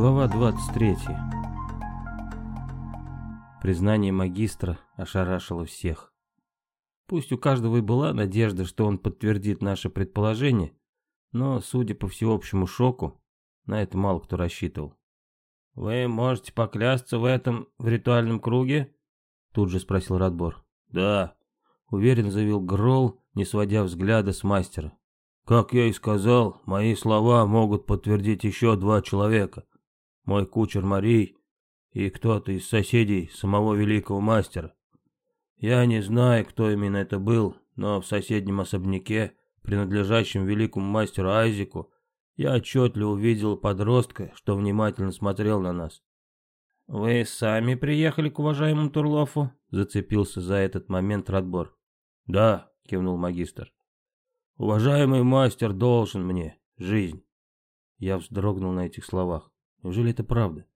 Глава 23. Признание магистра ошарашило всех. Пусть у каждого и была надежда, что он подтвердит наше предположение, но, судя по всеобщему шоку, на это мало кто рассчитывал. «Вы можете поклясться в этом, в ритуальном круге?» Тут же спросил Радбор. «Да», — уверенно заявил Гролл, не сводя взгляда с мастера. «Как я и сказал, мои слова могут подтвердить еще два человека мой кучер Марий и кто-то из соседей самого великого мастера. Я не знаю, кто именно это был, но в соседнем особняке, принадлежащем великому мастеру Айзеку, я отчетливо увидел подростка, что внимательно смотрел на нас. «Вы сами приехали к уважаемому Турлофу?» — зацепился за этот момент Радбор. «Да», — кивнул магистр. «Уважаемый мастер должен мне жизнь». Я вздрогнул на этих словах. Неужели это правда?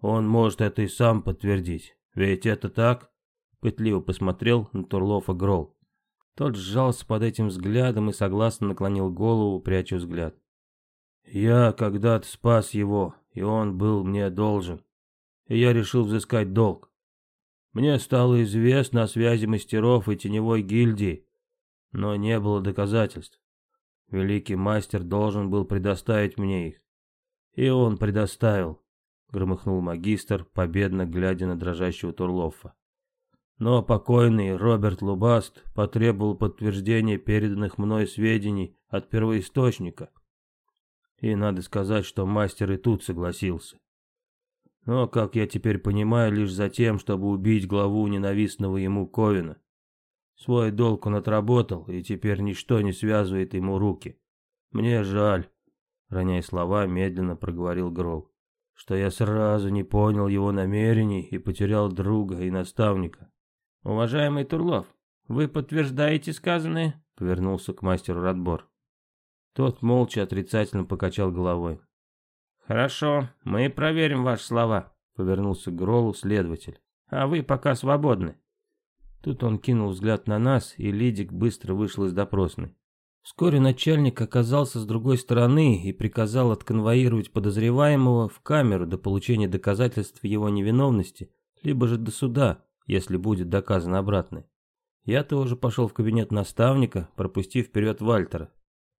Он может это и сам подтвердить. Ведь это так? Пытливо посмотрел на Турлова Грол. Тот сжался под этим взглядом и согласно наклонил голову, пряча взгляд. Я когда-то спас его, и он был мне должен. И я решил взыскать долг. Мне стало известно о связи мастеров и теневой гильдии, но не было доказательств. Великий мастер должен был предоставить мне их. И он предоставил, громыхнул магистр, победно глядя на дрожащего Турлофа. Но покойный Роберт Лубаст потребовал подтверждения переданных мной сведений от первоисточника. И надо сказать, что мастер и тут согласился. Но, как я теперь понимаю, лишь за тем, чтобы убить главу ненавистного ему Ковина. Свой долг он отработал, и теперь ничто не связывает ему руки. Мне жаль, роняя слова, медленно проговорил Грол, что я сразу не понял его намерений и потерял друга и наставника. «Уважаемый Турлов, вы подтверждаете сказанное?» — повернулся к мастеру Радбор. Тот молча отрицательно покачал головой. «Хорошо, мы проверим ваши слова», — повернулся к Гролу следователь. «А вы пока свободны». Тут он кинул взгляд на нас, и Лидик быстро вышел из допросной. Вскоре начальник оказался с другой стороны и приказал отконвоировать подозреваемого в камеру до получения доказательств его невиновности, либо же до суда, если будет доказано обратное. Я тоже пошел в кабинет наставника, пропустив вперед Вальтера.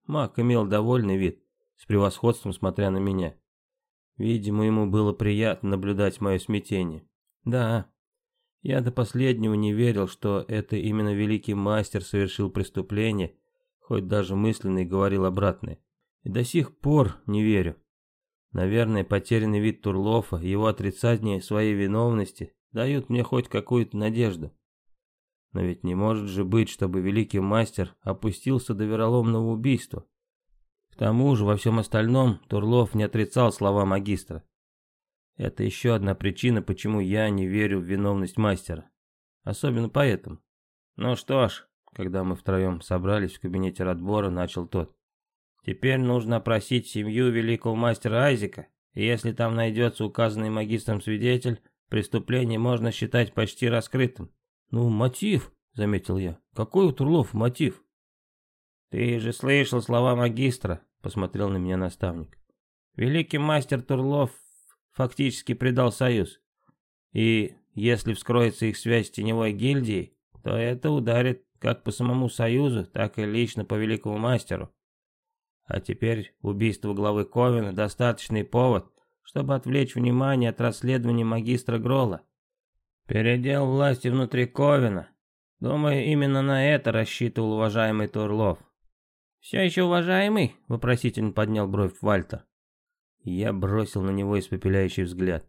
Мак имел довольный вид, с превосходством смотря на меня. Видимо, ему было приятно наблюдать мое смятение. Да, я до последнего не верил, что это именно великий мастер совершил преступление, хоть даже мысленно и говорил обратное. И до сих пор не верю. Наверное, потерянный вид Турлофа, его отрицание своей виновности дают мне хоть какую-то надежду. Но ведь не может же быть, чтобы великий мастер опустился до вероломного убийства. К тому же во всем остальном Турлов не отрицал слова магистра. Это еще одна причина, почему я не верю в виновность мастера. Особенно поэтому. Ну что ж, когда мы втроем собрались в кабинете Радбора, начал тот. Теперь нужно опросить семью великого мастера Айзека, и если там найдется указанный магистром свидетель, преступление можно считать почти раскрытым. Ну, мотив, заметил я. Какой у Турлов мотив? Ты же слышал слова магистра, посмотрел на меня наставник. Великий мастер Турлов фактически предал союз. И если вскроется их связь с теневой гильдией, то это ударит как по самому Союзу, так и лично по великому мастеру. А теперь убийство главы Ковена – достаточный повод, чтобы отвлечь внимание от расследования магистра Грола. Передел власти внутри Ковена. Думаю, именно на это рассчитывал уважаемый Турлов. «Все еще уважаемый?» – вопросительно поднял бровь Вальтер. Я бросил на него испепеляющий взгляд.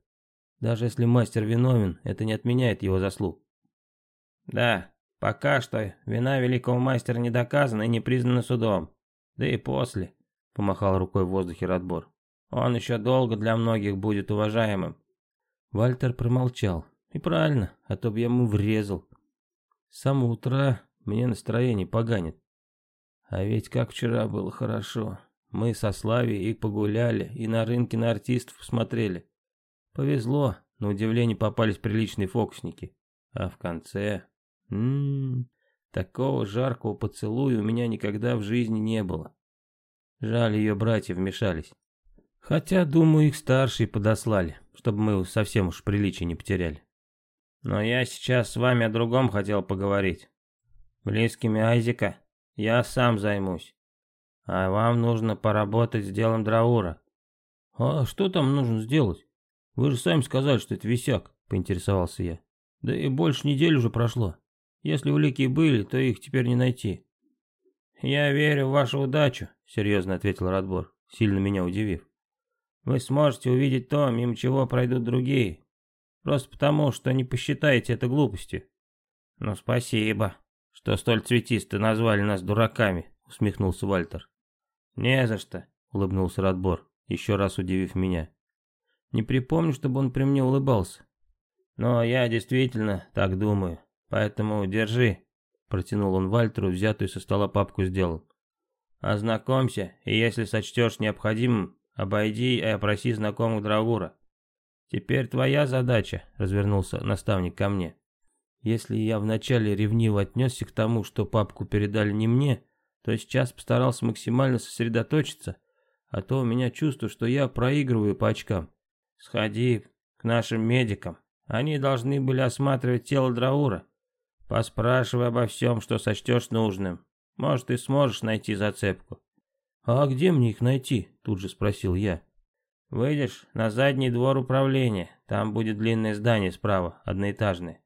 Даже если мастер виновен, это не отменяет его заслуг. «Да, Пока что вина великого мастера не доказана и не признана судом. Да и после, помахал рукой в воздухе Радбор. Он еще долго для многих будет уважаемым. Вальтер промолчал. И правильно, а то бы я ему врезал. С самого утра мне настроение поганит. А ведь как вчера было хорошо. Мы со Славей и погуляли, и на рынке на артистов посмотрели. Повезло, на удивление попались приличные фокусники. А в конце Ммм, такого жаркого поцелуя у меня никогда в жизни не было. Жаль, ее братья вмешались. Хотя, думаю, их старшие подослали, чтобы мы совсем уж приличия не потеряли. Но я сейчас с вами о другом хотел поговорить. Близкими Айзека я сам займусь. А вам нужно поработать с делом Драура. А что там нужно сделать? Вы же сами сказали, что это висяк, поинтересовался я. Да и больше недели уже прошло. Если улики были, то их теперь не найти. Я верю в вашу удачу, серьезно ответил Радбор, сильно меня удивив. Вы сможете увидеть то, мимо чего пройдут другие. Просто потому, что не посчитаете это глупостью. Ну спасибо, что столь цветисто назвали нас дураками, усмехнулся Вальтер. Не за что, улыбнулся Радбор, еще раз удивив меня. Не припомню, чтобы он при мне улыбался. Но я действительно так думаю, поэтому держи, протянул он Вальтеру, взятую со стола папку сделал. Ознакомься, и если сочтешь необходимым, обойди и опроси знакомых Драгура. «Теперь твоя задача», — развернулся наставник ко мне. Если я вначале ревниво отнесся к тому, что папку передали не мне, то сейчас постарался максимально сосредоточиться, а то у меня чувство, что я проигрываю по очкам. Сходи к нашим медикам. Они должны были осматривать тело Драура. Поспрашивай обо всем, что сочтешь нужным. Может, ты сможешь найти зацепку. «А где мне их найти?» — тут же спросил я. Выйдешь на задний двор управления, там будет длинное здание справа, одноэтажное.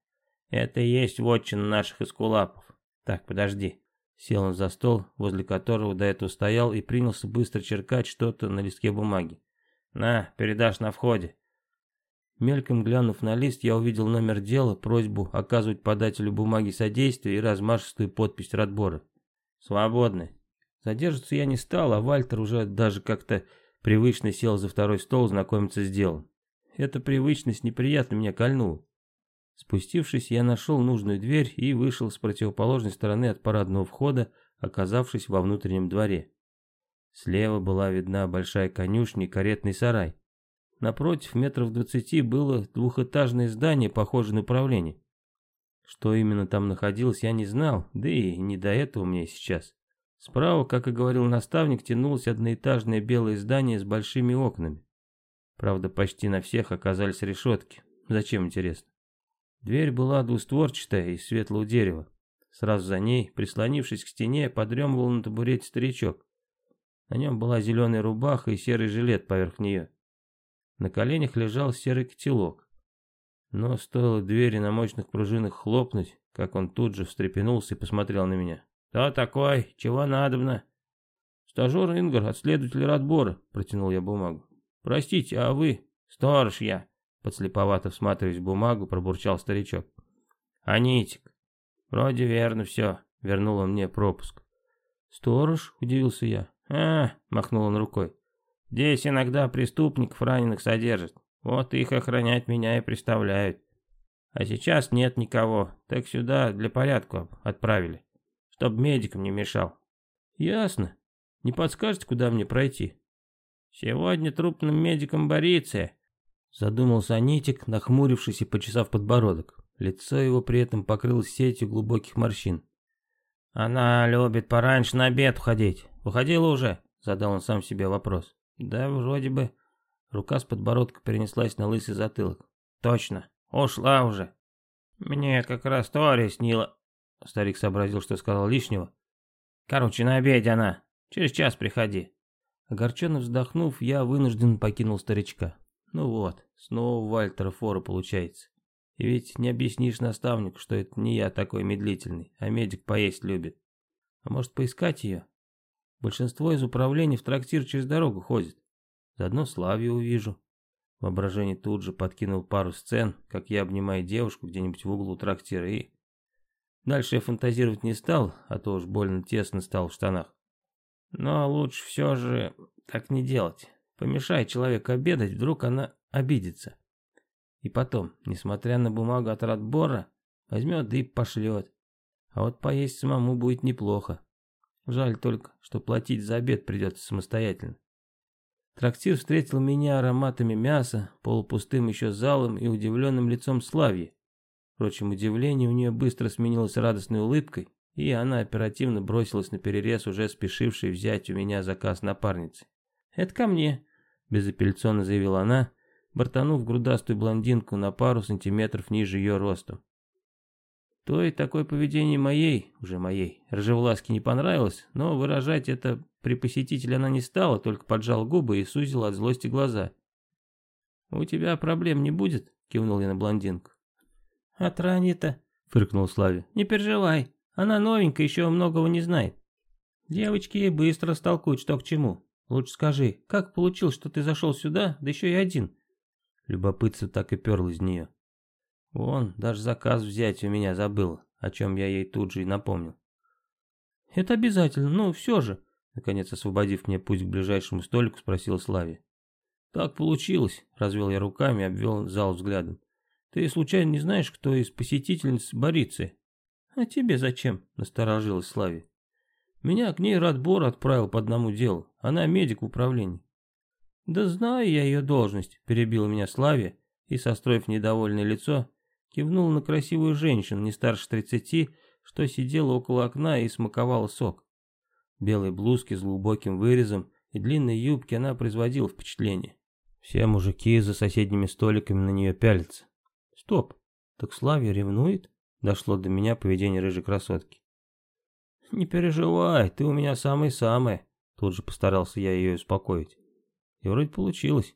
Это и есть вотчина наших эскулапов. Так, подожди. Сел он за стол, возле которого до этого стоял и принялся быстро черкать что-то на листке бумаги. На, передашь на входе. Мельком глянув на лист, я увидел номер дела, просьбу оказывать подателю бумаги содействие и размашистую подпись Радбора. Свободны. Задерживаться я не стал, а Вальтер уже даже как-то Привычно сел за второй стол знакомиться с делом. Эта привычность неприятно меня кольнула. Спустившись, я нашел нужную дверь и вышел с противоположной стороны от парадного входа, оказавшись во внутреннем дворе. Слева была видна большая конюшня и каретный сарай. Напротив, метров двадцати, было двухэтажное здание, похожее на управление. Что именно там находилось, я не знал, да и не до этого мне сейчас. Справа, как и говорил наставник, тянулось одноэтажное белое здание с большими окнами. Правда, почти на всех оказались решетки. Зачем, интересно? Дверь была двустворчатая из светлого дерева. Сразу за ней, прислонившись к стене, подремывал на табурете старичок. На нем была зеленая рубаха и серый жилет поверх нее. На коленях лежал серый котелок. Но стоило двери на мощных пружинах хлопнуть, как он тут же встрепенулся и посмотрел на меня. «Кто такой? Чего надобно?» «Стажер Ингар от следователя Радбора», — протянул я бумагу. «Простите, а вы?» «Сторож я», — подслеповато всматриваясь в бумагу, пробурчал старичок. «Анитик. Вроде верно все», — вернул он мне пропуск. «Сторож?» — удивился я. «А», — махнул он рукой. «Здесь иногда преступников раненых содержат. Вот их охранять меня и представляют. А сейчас нет никого, так сюда для порядка отправили чтоб медикам не мешал. Ясно. Не подскажете, куда мне пройти? Сегодня трупным медиком Бориция. Задумался Анитик, нахмурившись и почесав подбородок. Лицо его при этом покрылось сетью глубоких морщин. «Она любит пораньше на обед уходить. Уходила уже?» Задал он сам себе вопрос. «Да, вроде бы...» Рука с подбородка перенеслась на лысый затылок. «Точно, ушла уже. Мне как раз Тори снила, Старик сообразил, что сказал лишнего. «Короче, на обеде она. Через час приходи». Огорченно вздохнув, я вынужден покинул старичка. Ну вот, снова Вальтера фора получается. И ведь не объяснишь наставнику, что это не я такой медлительный, а медик поесть любит. А может поискать ее? Большинство из управления в трактир через дорогу ходит. Заодно Славию увижу. Воображение тут же подкинул пару сцен, как я обнимаю девушку где-нибудь в углу трактира и Дальше я фантазировать не стал, а то уж больно тесно стал в штанах. Но лучше все же так не делать. Помешай человеку обедать, вдруг она обидится. И потом, несмотря на бумагу от Радбора, возьмет да и пошлет. А вот поесть самому будет неплохо. Жаль только, что платить за обед придется самостоятельно. Трактир встретил меня ароматами мяса, полупустым еще залом и удивленным лицом Славьи. Впрочем, удивление у нее быстро сменилось радостной улыбкой, и она оперативно бросилась на перерез уже спешившей взять у меня заказ напарницы. «Это ко мне», безапелляционно заявила она, бортанув грудастую блондинку на пару сантиметров ниже ее ростом. То и такое поведение моей, уже моей, рыжевласки не понравилось, но выражать это при посетителе она не стала, только поджал губы и сузила от злости глаза. «У тебя проблем не будет?» — кивнул я на блондинку. «От Рани-то», — фыркнул Славе. «Не переживай, она новенькая, еще многого не знает. Девочки быстро столкуют, что к чему. Лучше скажи, как получилось, что ты зашел сюда, да еще и один?» Любопытство так и перло из нее. Вон, даже заказ взять у меня забыл, о чем я ей тут же и напомнил. «Это обязательно, ну все же», наконец освободив мне путь к ближайшему столику, спросила Славе. «Так получилось», — развел я руками и обвел зал взглядом. «Ты случайно не знаешь, кто из посетительниц Борицы?» «А тебе зачем?» — насторожилась Славе. «Меня к ней Радбор отправил по одному делу. Она медик в управлении». «Да знаю я ее должность», — перебил меня Славе и, состроив недовольное лицо, кивнул на красивую женщину, не старше тридцати, что сидела около окна и смаковала сок. В белой блузке с глубоким вырезом и длинной юбке она производила впечатление. Все мужики за соседними столиками на нее пялятся. Стоп, так Славия ревнует? Дошло до меня поведение рыжей красотки. Не переживай, ты у меня самый-самый. Тут же постарался я ее успокоить. И вроде получилось.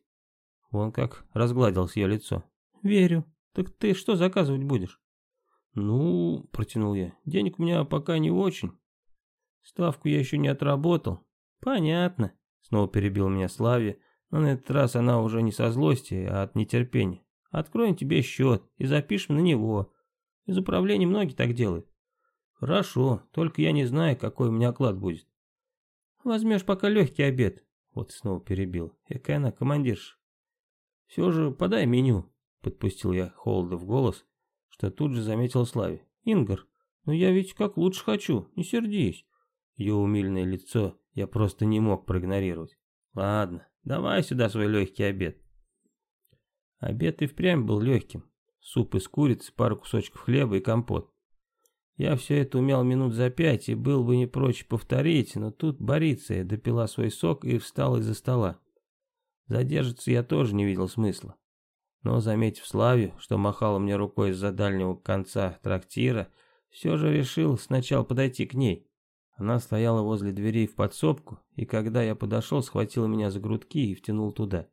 Вон как разгладилось ее лицо. Верю, «Так ты что заказывать будешь?» «Ну, — протянул я, — денег у меня пока не очень. Ставку я еще не отработал». «Понятно», — снова перебил меня Славия, но на этот раз она уже не со злости, а от нетерпения. «Откроем тебе счет и запишем на него. Из управления многие так делают». «Хорошо, только я не знаю, какой у меня оклад будет». «Возьмешь пока легкий обед», — вот снова перебил. «Какая она командирша». «Все же подай меню», Подпустил я холода в голос, что тут же заметил Славе. «Ингар, ну я ведь как лучше хочу, не сердись». Ее умильное лицо я просто не мог проигнорировать. «Ладно, давай сюда свой легкий обед». Обед и впрямь был легким. Суп из курицы, пару кусочков хлеба и компот. Я все это умел минут за пять и был бы не прочь повторить, но тут Бориция допила свой сок и встала из-за стола. Задержаться я тоже не видел смысла но, заметив Славе, что махала мне рукой из-за дальнего конца трактира, все же решил сначала подойти к ней. Она стояла возле дверей в подсобку, и когда я подошел, схватила меня за грудки и втянул туда.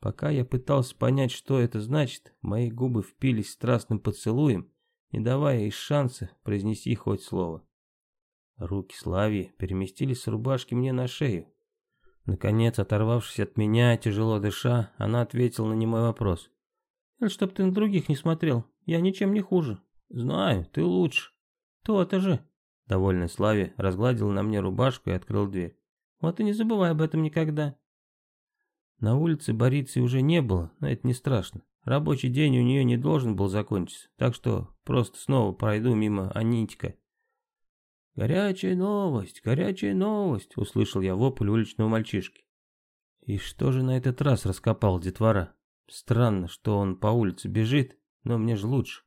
Пока я пытался понять, что это значит, мои губы впились страстным поцелуем, не давая ей шанса произнести хоть слово. Руки Славии переместились с рубашки мне на шею, Наконец, оторвавшись от меня, тяжело дыша, она ответила на немой вопрос. «Это чтоб ты на других не смотрел, я ничем не хуже. Знаю, ты лучше. То-то же». Довольный Славе разгладил на мне рубашку и открыл дверь. «Вот и не забывай об этом никогда». На улице Борицы уже не было, но это не страшно. Рабочий день у нее не должен был закончиться, так что просто снова пройду мимо Анитика «Горячая новость, горячая новость!» — услышал я вопль уличного мальчишки. И что же на этот раз раскопал детвора? Странно, что он по улице бежит, но мне же лучше.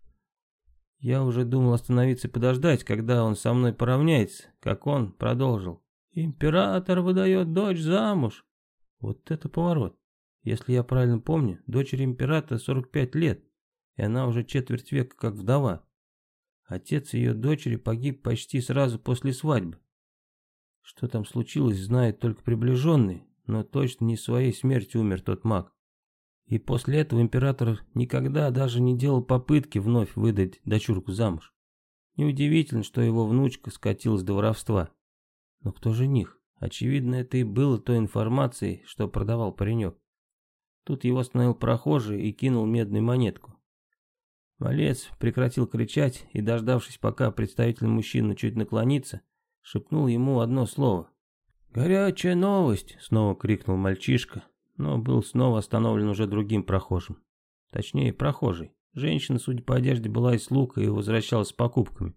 Я уже думал остановиться и подождать, когда он со мной поравняется, как он продолжил. «Император выдает дочь замуж!» Вот это поворот. Если я правильно помню, дочери императора 45 лет, и она уже четверть века как вдова. Отец ее дочери погиб почти сразу после свадьбы. Что там случилось, знает только приближенный, но точно не своей смертью умер тот маг. И после этого император никогда даже не делал попытки вновь выдать дочурку замуж. Неудивительно, что его внучка скатилась до воровства. Но кто жених? Очевидно, это и было той информацией, что продавал паренек. Тут его остановил прохожий и кинул медную монетку. Малец прекратил кричать и, дождавшись, пока представитель мужчины чуть наклонится, шепнул ему одно слово. «Горячая новость!» — снова крикнул мальчишка, но был снова остановлен уже другим прохожим. Точнее, прохожий. Женщина, судя по одежде, была из лука и возвращалась с покупками.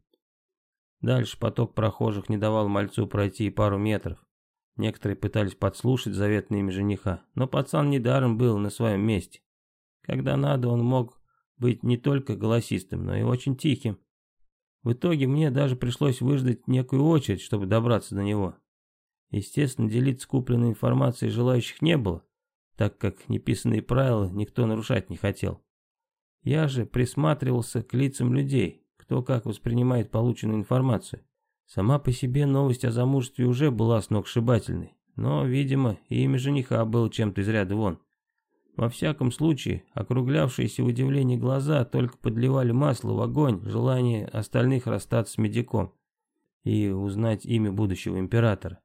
Дальше поток прохожих не давал мальцу пройти и пару метров. Некоторые пытались подслушать заветные имя жениха, но пацан недаром был на своем месте. Когда надо, он мог быть не только голосистым, но и очень тихим. В итоге мне даже пришлось выждать некую очередь, чтобы добраться до него. Естественно, делиться купленной информацией желающих не было, так как неписанные правила никто нарушать не хотел. Я же присматривался к лицам людей, кто как воспринимает полученную информацию. Сама по себе новость о замужестве уже была сногсшибательной, но, видимо, имя жениха было чем-то из ряда вон. Во всяком случае, округлявшиеся в удивлении глаза только подливали масло в огонь желание остальных расстаться с медиком и узнать имя будущего императора.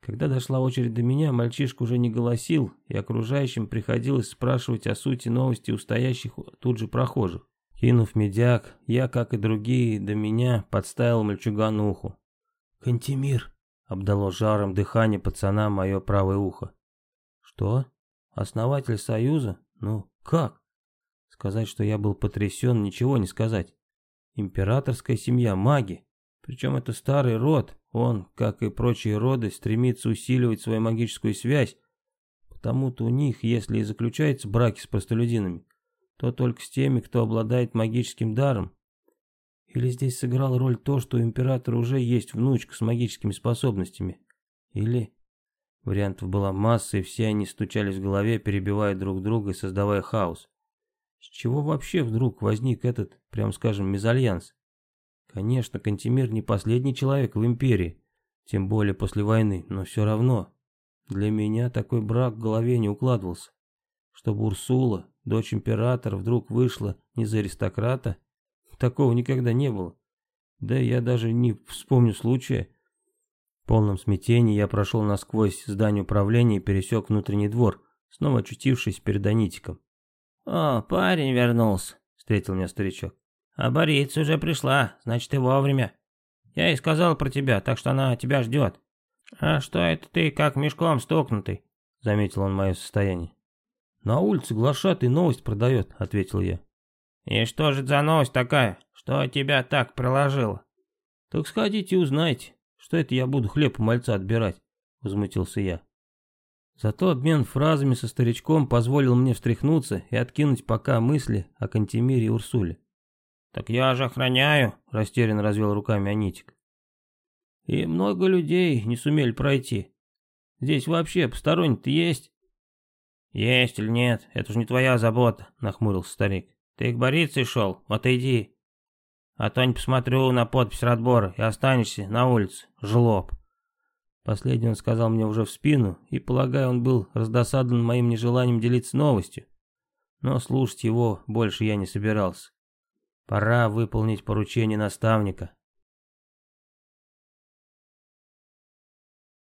Когда дошла очередь до меня, мальчишка уже не голосил, и окружающим приходилось спрашивать о сути новости у стоящих тут же прохожих. Кинув медяк, я, как и другие до меня, подставил мальчугану уху. «Кантемир!» — обдало жаром дыхание пацана мое правое ухо. «Что? Основатель Союза? Ну, как?» Сказать, что я был потрясен, ничего не сказать. Императорская семья, маги. Причем это старый род, он, как и прочие роды, стремится усиливать свою магическую связь, потому-то у них, если и заключаются браки с простолюдинами, то только с теми, кто обладает магическим даром. Или здесь сыграл роль то, что у императора уже есть внучка с магическими способностями. Или... Вариантов была масса, и все они стучались в голове, перебивая друг друга и создавая хаос. С чего вообще вдруг возник этот, прям скажем, мезальянс? Конечно, Кантемир не последний человек в империи, тем более после войны, но все равно. Для меня такой брак в голове не укладывался. Чтобы Урсула, дочь императора, вдруг вышла не за аристократа, такого никогда не было. Да я даже не вспомню случая. В полном смятении я прошел насквозь здание управления и пересек внутренний двор, снова очутившись перед Анитиком. «О, парень вернулся», — встретил меня старичок. А Борица уже пришла, значит и вовремя. Я ей сказал про тебя, так что она тебя ждет. А что это ты как мешком стукнутый? Заметил он мое состояние. На улице глашатый новость продает, ответил я. И что же за новость такая, что тебя так приложило? Так сходите и узнайте, что это я буду хлеб у мальца отбирать, возмутился я. Зато обмен фразами со старичком позволил мне встряхнуться и откинуть пока мысли о Кантемире и Урсуле. «Так я же охраняю», — растерянно развел руками Анитик. «И много людей не сумели пройти. Здесь вообще посторонний-то есть?» «Есть или нет, это же не твоя забота», — нахмурился старик. «Ты к Борице шел? Отойди. А то не посмотрю на подпись Радбора и останешься на улице, жлоб». Последний он сказал мне уже в спину, и, полагаю, он был раздосадан моим нежеланием делиться новостью. Но слушать его больше я не собирался. Пора выполнить поручение наставника.